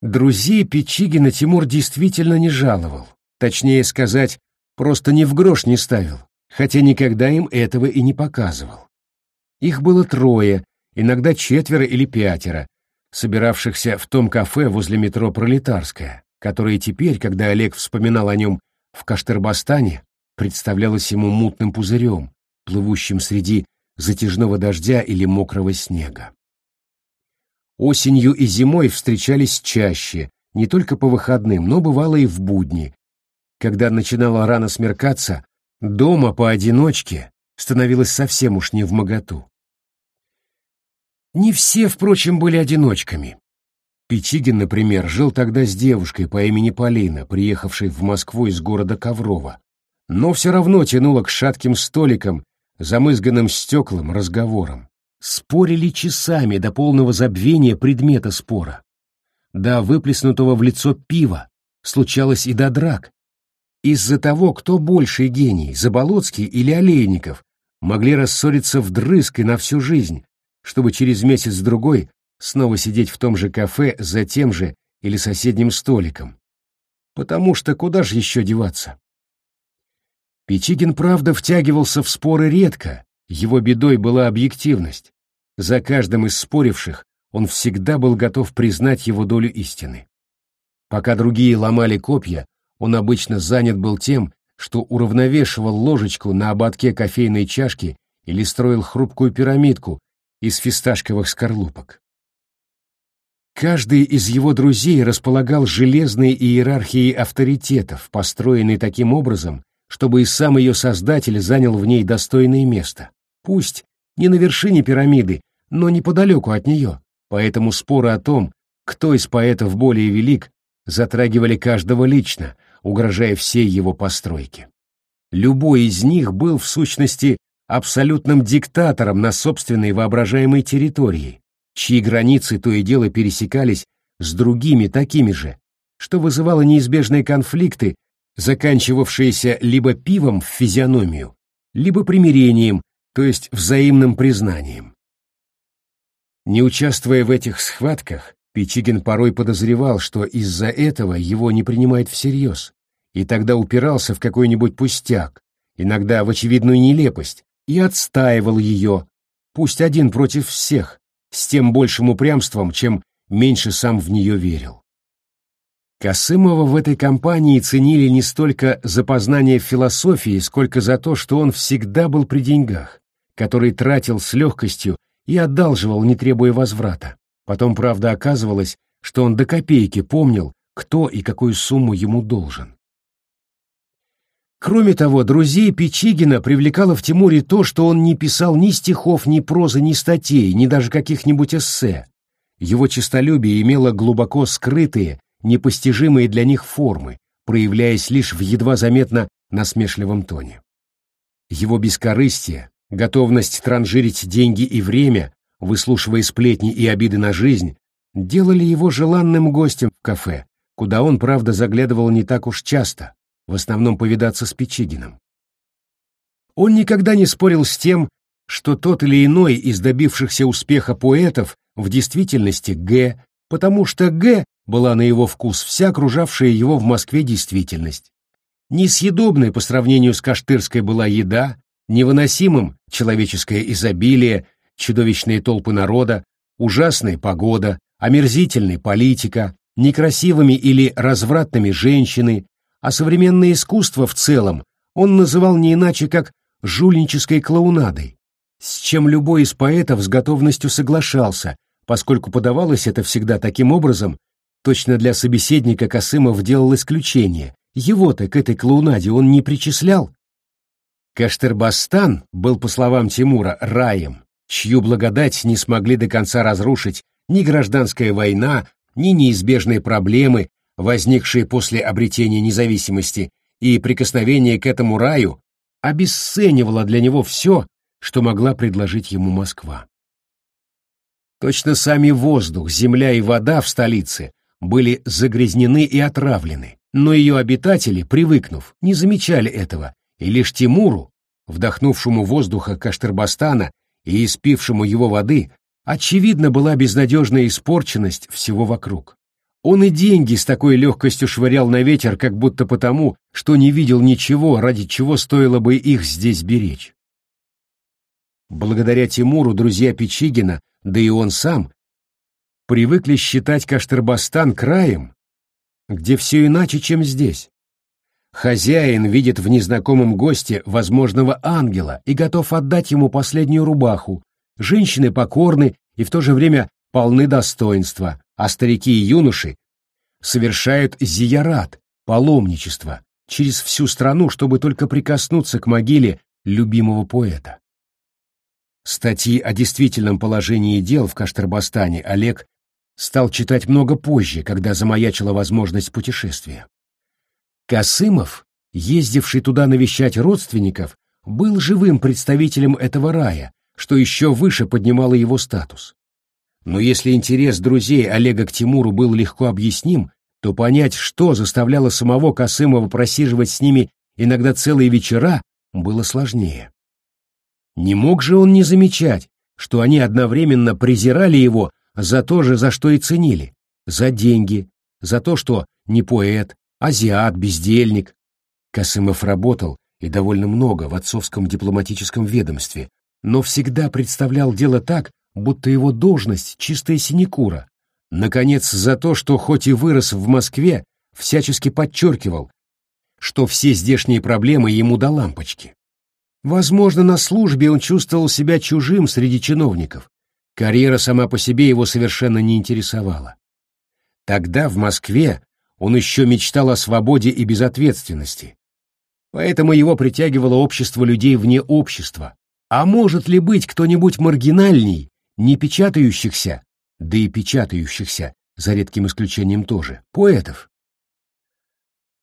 S1: Друзей Печигина Тимур действительно не жаловал, точнее сказать, просто ни в грош не ставил, хотя никогда им этого и не показывал. Их было трое, иногда четверо или пятеро, собиравшихся в том кафе возле метро «Пролетарская», которое теперь, когда Олег вспоминал о нем в Каштербастане, представлялось ему мутным пузырем, плывущим среди затяжного дождя или мокрого снега. Осенью и зимой встречались чаще, не только по выходным, но бывало и в будни. Когда начинало рано смеркаться, дома поодиночке становилось совсем уж не в моготу. Не все, впрочем, были одиночками. Печигин, например, жил тогда с девушкой по имени Полина, приехавшей в Москву из города Коврова, но все равно тянуло к шатким столикам, замызганным стеклам, разговорам. Спорили часами до полного забвения предмета спора. До выплеснутого в лицо пива, случалось и до драк. из-за того, кто больший гений, Заболоцкий или Олейников, могли рассориться вдрызг и на всю жизнь, чтобы через месяц-другой снова сидеть в том же кафе за тем же или соседним столиком. Потому что куда же еще деваться? Печигин, правда, втягивался в споры редко, его бедой была объективность. За каждым из споривших он всегда был готов признать его долю истины. Пока другие ломали копья, он обычно занят был тем, что уравновешивал ложечку на ободке кофейной чашки или строил хрупкую пирамидку из фисташковых скорлупок. Каждый из его друзей располагал железной иерархией авторитетов, построенной таким образом, чтобы и сам ее создатель занял в ней достойное место. Пусть не на вершине пирамиды, но неподалеку от нее. Поэтому споры о том, кто из поэтов более велик, затрагивали каждого лично, угрожая всей его постройке. Любой из них был, в сущности, абсолютным диктатором на собственной воображаемой территории, чьи границы то и дело пересекались с другими такими же, что вызывало неизбежные конфликты, заканчивавшиеся либо пивом в физиономию, либо примирением, то есть взаимным признанием. Не участвуя в этих схватках, Пичигин порой подозревал, что из-за этого его не принимают всерьез, и тогда упирался в какой-нибудь пустяк, иногда в очевидную нелепость, и отстаивал ее, пусть один против всех, с тем большим упрямством, чем меньше сам в нее верил. Косымова в этой компании ценили не столько за познание философии, сколько за то, что он всегда был при деньгах, который тратил с легкостью и одалживал, не требуя возврата. Потом, правда, оказывалось, что он до копейки помнил, кто и какую сумму ему должен. Кроме того, друзей Печигина привлекало в Тимуре то, что он не писал ни стихов, ни прозы, ни статей, ни даже каких-нибудь эссе. Его честолюбие имело глубоко скрытые, непостижимые для них формы, проявляясь лишь в едва заметно насмешливом тоне. Его бескорыстие, готовность транжирить деньги и время, выслушивая сплетни и обиды на жизнь, делали его желанным гостем в кафе, куда он, правда, заглядывал не так уж часто, в основном повидаться с Печигиным. Он никогда не спорил с тем, что тот или иной из добившихся успеха поэтов в действительности Г, потому что Г была на его вкус вся окружавшая его в Москве действительность. Несъедобной по сравнению с Каштырской была еда, невыносимым человеческое изобилие, чудовищные толпы народа, ужасная погода, омерзительная политика, некрасивыми или развратными женщины, а современное искусство в целом он называл не иначе как жульнической клоунадой, с чем любой из поэтов с готовностью соглашался, поскольку подавалось это всегда таким образом, точно для собеседника Косымов делал исключение, его-то к этой клоунаде он не причислял. Каштербастан был, по словам Тимура, раем, чью благодать не смогли до конца разрушить ни гражданская война, ни неизбежные проблемы, возникшие после обретения независимости, и прикосновение к этому раю обесценивало для него все, что могла предложить ему Москва. Точно сами воздух, земля и вода в столице были загрязнены и отравлены, но ее обитатели, привыкнув, не замечали этого, и лишь Тимуру, вдохнувшему воздуха Каштербастана и испившему его воды, очевидно была безнадежная испорченность всего вокруг. Он и деньги с такой легкостью швырял на ветер, как будто потому, что не видел ничего, ради чего стоило бы их здесь беречь. Благодаря Тимуру друзья Печигина, да и он сам, привыкли считать Каштербастан краем, где все иначе, чем здесь. Хозяин видит в незнакомом госте возможного ангела и готов отдать ему последнюю рубаху. Женщины покорны и в то же время полны достоинства, а старики и юноши совершают зиярат, паломничество, через всю страну, чтобы только прикоснуться к могиле любимого поэта. Статьи о действительном положении дел в Каштарбастане Олег стал читать много позже, когда замаячила возможность путешествия. Касымов, ездивший туда навещать родственников, был живым представителем этого рая, что еще выше поднимало его статус. Но если интерес друзей Олега к Тимуру был легко объясним, то понять, что заставляло самого Косымова просиживать с ними иногда целые вечера, было сложнее. Не мог же он не замечать, что они одновременно презирали его за то же, за что и ценили, за деньги, за то, что не поэт, азиат, бездельник. Косымов работал, и довольно много, в отцовском дипломатическом ведомстве, но всегда представлял дело так, будто его должность — чистая синекура. Наконец, за то, что хоть и вырос в Москве, всячески подчеркивал, что все здешние проблемы ему до лампочки. Возможно, на службе он чувствовал себя чужим среди чиновников. Карьера сама по себе его совершенно не интересовала. Тогда, в Москве, он еще мечтал о свободе и безответственности. Поэтому его притягивало общество людей вне общества. А может ли быть кто-нибудь маргинальней, не печатающихся, да и печатающихся, за редким исключением тоже, поэтов?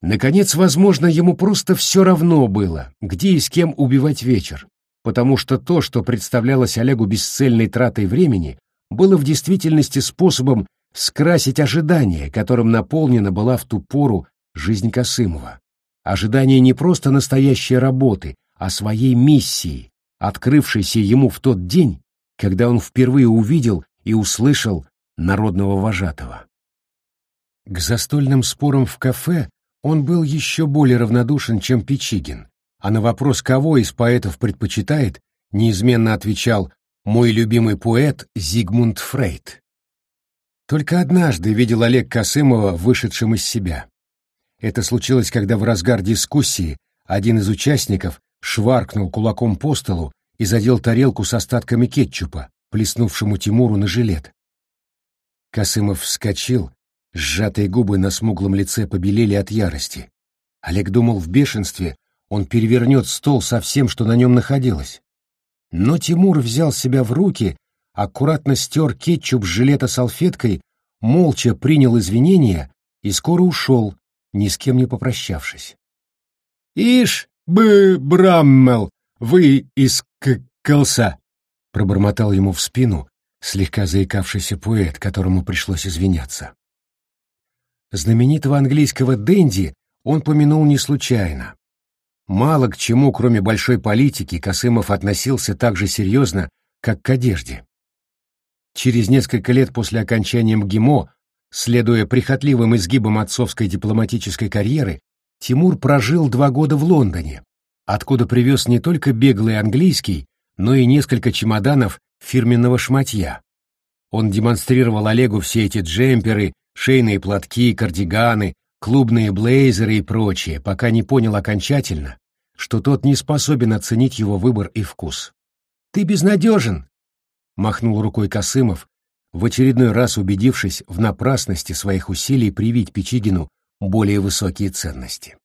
S1: Наконец, возможно, ему просто все равно было, где и с кем убивать вечер, потому что то, что представлялось Олегу бесцельной тратой времени, было в действительности способом скрасить ожидание, которым наполнена была в ту пору жизнь Косымова. Ожидание не просто настоящей работы, а своей миссии, открывшейся ему в тот день, когда он впервые увидел и услышал народного вожатого. К застольным спорам в кафе он был еще более равнодушен, чем Печигин, а на вопрос, кого из поэтов предпочитает, неизменно отвечал «мой любимый поэт Зигмунд Фрейд». Только однажды видел Олег Косымова вышедшим из себя. Это случилось, когда в разгар дискуссии один из участников шваркнул кулаком по столу и задел тарелку с остатками кетчупа, плеснувшему Тимуру на жилет. Косымов вскочил, Сжатые губы на смуглом лице побелели от ярости. Олег думал в бешенстве, он перевернет стол со всем, что на нем находилось. Но Тимур взял себя в руки, аккуратно стер кетчуп с жилета салфеткой, молча принял извинения и скоро ушел, ни с кем не попрощавшись. «Ишь, бы, Браммел, вы искался!» — пробормотал ему в спину слегка заикавшийся поэт, которому пришлось извиняться. Знаменитого английского денди он помянул не случайно. Мало к чему, кроме большой политики, Косымов относился так же серьезно, как к одежде. Через несколько лет после окончания МГИМО, следуя прихотливым изгибам отцовской дипломатической карьеры, Тимур прожил два года в Лондоне, откуда привез не только беглый английский, но и несколько чемоданов фирменного шматья. Он демонстрировал Олегу все эти джемперы, шейные платки, кардиганы, клубные блейзеры и прочее, пока не понял окончательно, что тот не способен оценить его выбор и вкус. «Ты безнадежен!» — махнул рукой Косымов, в очередной раз убедившись в напрасности своих усилий привить Печигину более высокие ценности.